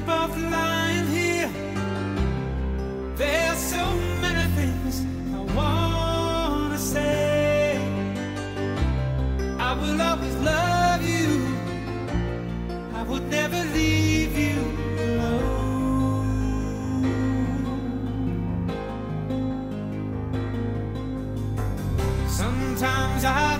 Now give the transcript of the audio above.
we're lying here. There's so many things I wanna say. I will always love you. I would never leave you alone. Sometimes I.